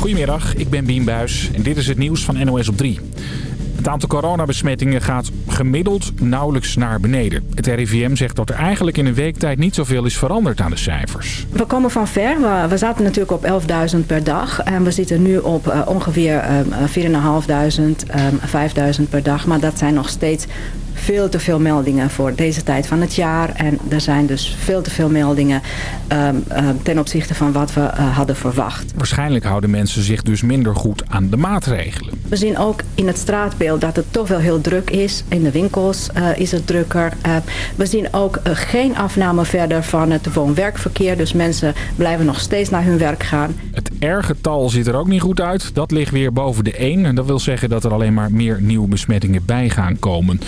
Goedemiddag, ik ben Bien Buis en dit is het nieuws van NOS op 3. Het aantal coronabesmettingen gaat gemiddeld nauwelijks naar beneden. Het RIVM zegt dat er eigenlijk in een week tijd niet zoveel is veranderd aan de cijfers. We komen van ver. We, zaten natuurlijk op 11.000 per dag. En we zitten nu op uh, ongeveer uh, 4.500, uh, 5.000 per dag. Maar dat zijn nog steeds veel te veel meldingen voor deze tijd van het jaar. En er zijn dus veel te veel meldingen um, um, ten opzichte van wat we uh, hadden verwacht. Waarschijnlijk houden mensen zich dus minder goed aan de maatregelen. We zien ook in het straatbeeld dat het toch wel heel druk is. In de winkels uh, is het drukker. Uh, we zien ook geen afname verder van het woon-werkverkeer. Dus mensen blijven nog steeds naar hun werk gaan. Het R-getal ziet er ook niet goed uit. Dat ligt weer boven de 1. En dat wil zeggen dat er alleen maar meer nieuwe besmettingen bij gaan komen.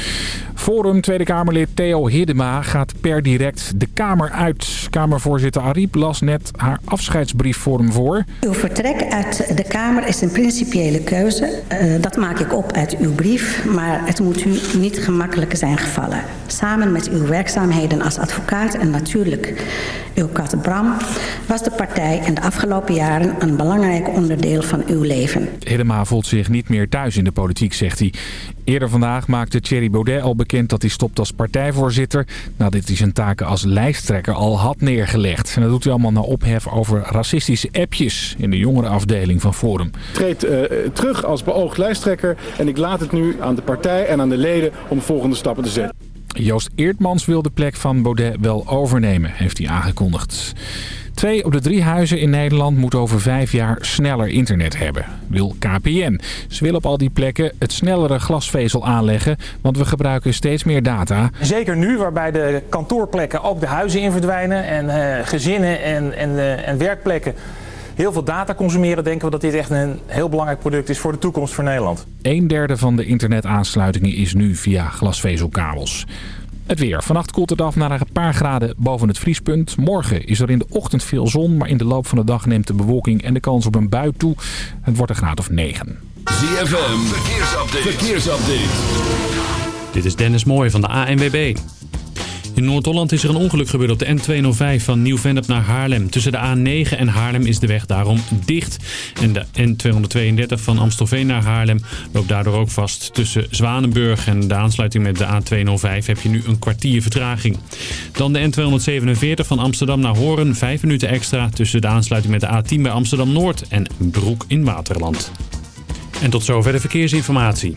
Forum Tweede Kamerlid Theo Hiddema gaat per direct de Kamer uit. Kamervoorzitter Ariep las net haar afscheidsbrief voor hem voor. Uw vertrek uit de Kamer is een principiële keuze. Uh, dat maak ik op uit uw brief, maar het moet u niet gemakkelijk zijn gevallen. Samen met uw werkzaamheden als advocaat en natuurlijk uw kat Bram... was de partij in de afgelopen jaren een belangrijk onderdeel van uw leven. Hiddema voelt zich niet meer thuis in de politiek, zegt hij. Eerder vandaag maakte Thierry Baudet al bekend dat hij stopt als partijvoorzitter... nadat hij zijn taken als lijsttrekker al had neergelegd. En dat doet hij allemaal naar ophef over racistische appjes in de jongerenafdeling van Forum. Treed uh, terug als beoogd lijsttrekker en ik laat het nu aan de partij en aan de leden om volgende stappen te zetten. Joost Eertmans wil de plek van Baudet wel overnemen, heeft hij aangekondigd. Twee op de drie huizen in Nederland moeten over vijf jaar sneller internet hebben, wil KPN. Ze willen op al die plekken het snellere glasvezel aanleggen, want we gebruiken steeds meer data. Zeker nu, waarbij de kantoorplekken ook de huizen in verdwijnen en uh, gezinnen en, en, uh, en werkplekken heel veel data consumeren, denken we dat dit echt een heel belangrijk product is voor de toekomst voor Nederland. Een derde van de internetaansluitingen is nu via glasvezelkabels. Het weer. Vannacht koelt het af naar een paar graden boven het vriespunt. Morgen is er in de ochtend veel zon, maar in de loop van de dag neemt de bewolking en de kans op een bui toe. Het wordt een graad of 9. ZFM, verkeersupdate. verkeersupdate. Dit is Dennis Mooij van de ANWB. In Noord-Holland is er een ongeluk gebeurd op de N205 van Nieuw-Vennep naar Haarlem. Tussen de A9 en Haarlem is de weg daarom dicht. En de N232 van Amstelveen naar Haarlem loopt daardoor ook vast. Tussen Zwanenburg en de aansluiting met de A205 heb je nu een kwartier vertraging. Dan de N247 van Amsterdam naar Horen. Vijf minuten extra tussen de aansluiting met de A10 bij Amsterdam-Noord en Broek in Waterland. En tot zover de verkeersinformatie.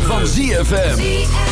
van ZFM.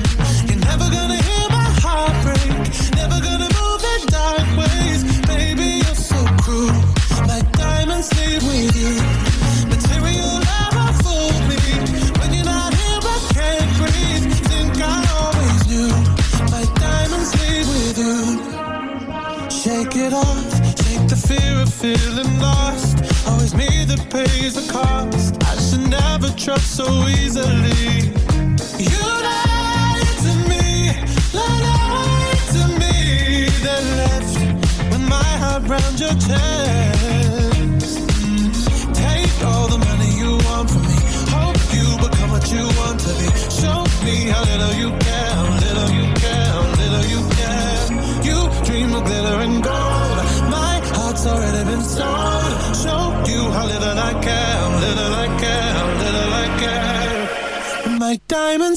Pays the cost. I should never trust so easily. You lied to me, lied to me. Then left with my heart round your chest.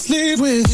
sleep with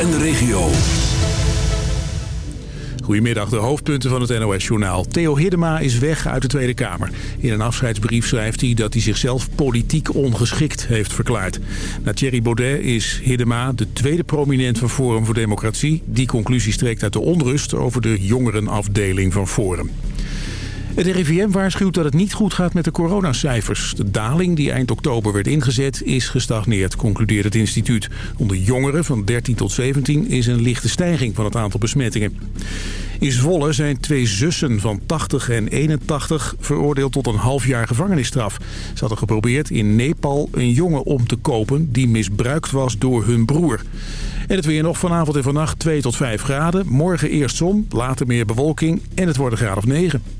En de regio. Goedemiddag, de hoofdpunten van het NOS-journaal. Theo Hiddema is weg uit de Tweede Kamer. In een afscheidsbrief schrijft hij dat hij zichzelf politiek ongeschikt heeft verklaard. Na Thierry Baudet is Hiddema de tweede prominent van Forum voor Democratie. Die conclusie strekt uit de onrust over de jongerenafdeling van Forum. Het RIVM waarschuwt dat het niet goed gaat met de coronacijfers. De daling die eind oktober werd ingezet is gestagneerd, concludeert het instituut. Onder jongeren van 13 tot 17 is een lichte stijging van het aantal besmettingen. In Zwolle zijn twee zussen van 80 en 81 veroordeeld tot een half jaar gevangenisstraf. Ze hadden geprobeerd in Nepal een jongen om te kopen die misbruikt was door hun broer. En het weer nog vanavond en vannacht 2 tot 5 graden. Morgen eerst zon, later meer bewolking en het wordt een graad of 9.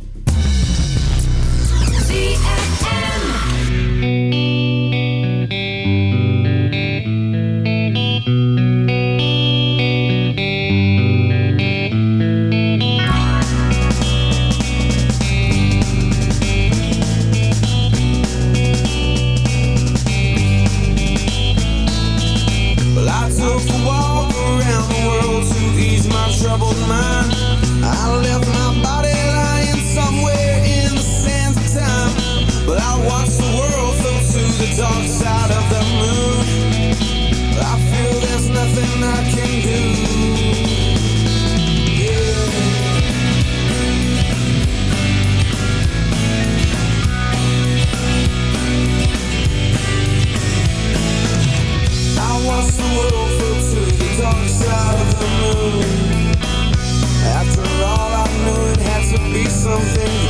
After all, I knew it had to be something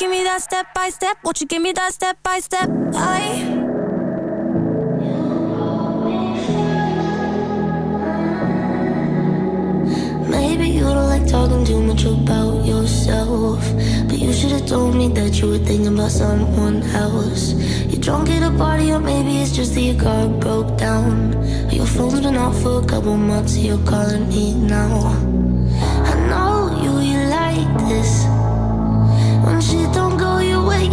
give me that step by step? Won't you give me that step by step? I. Maybe you don't like talking too much about yourself. But you should have told me that you were thinking about someone else. You're drunk at a party, or maybe it's just that your car broke down. Your phone's been off for a couple months, so you're calling me now. I know you, you like this shit don't go your way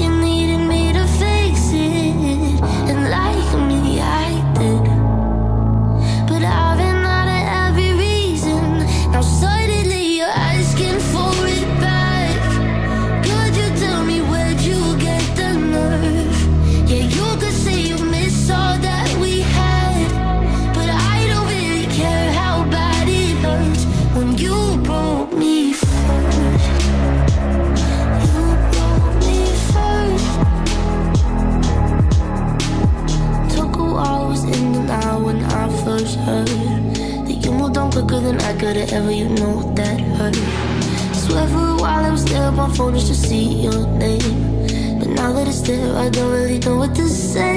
I don't really know what to say.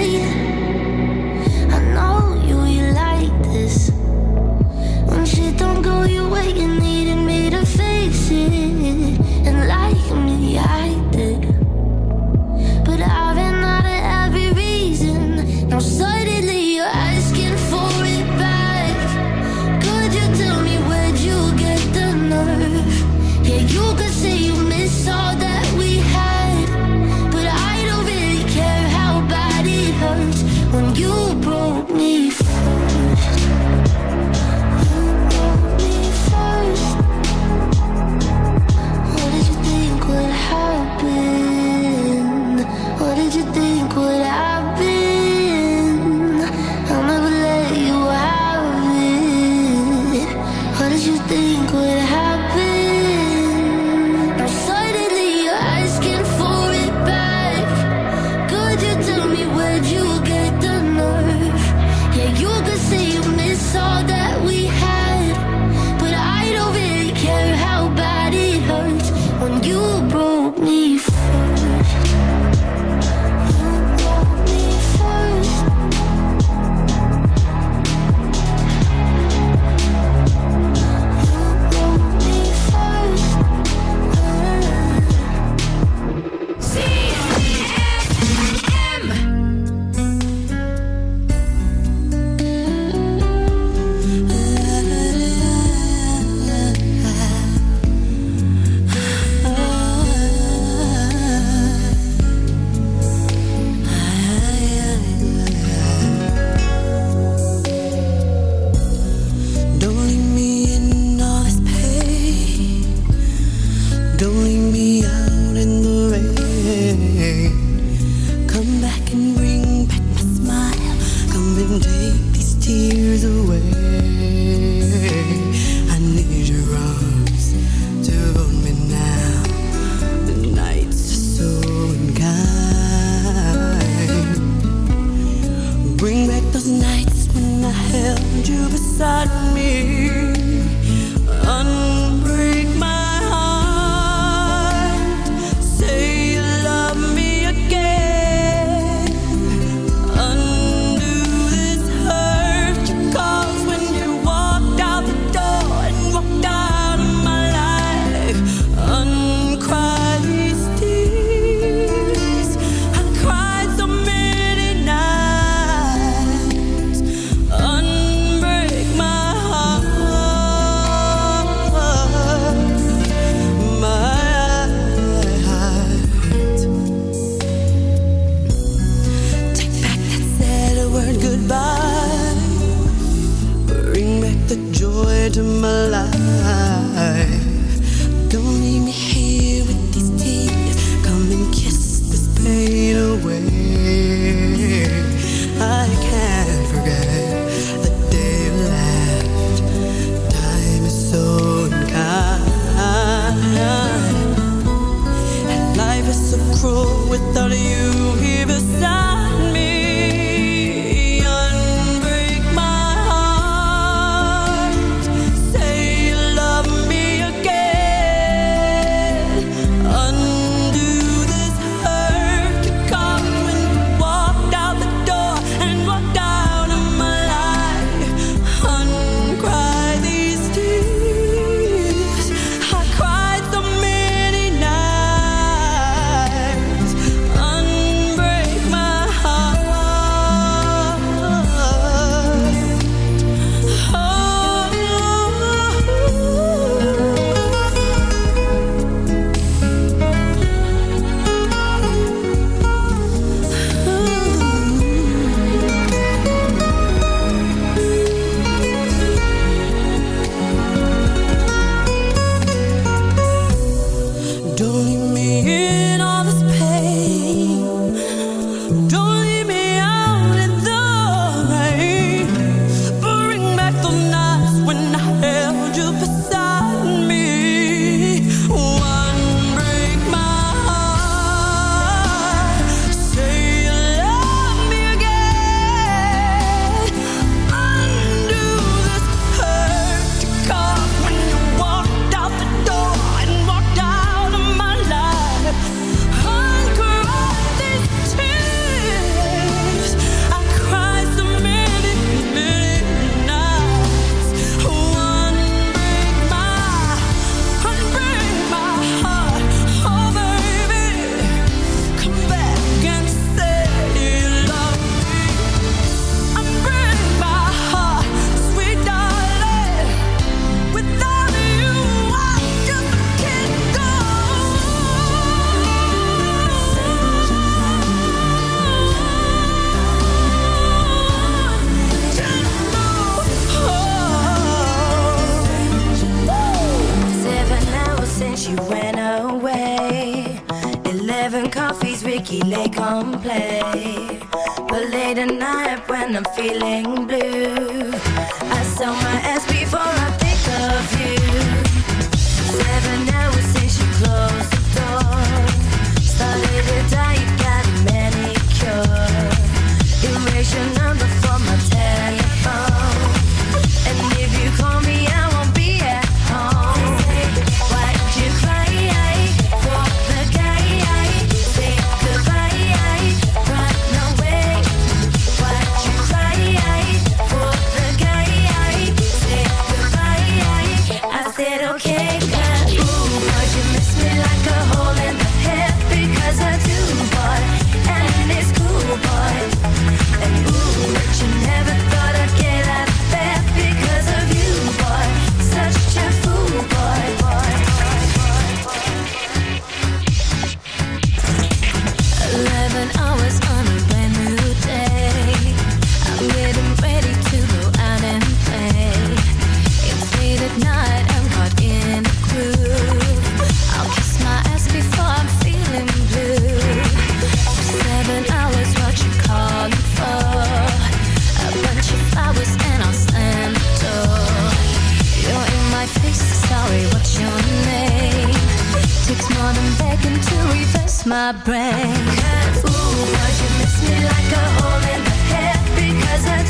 my brain. Ooh, but you miss me like a hole in the head because I.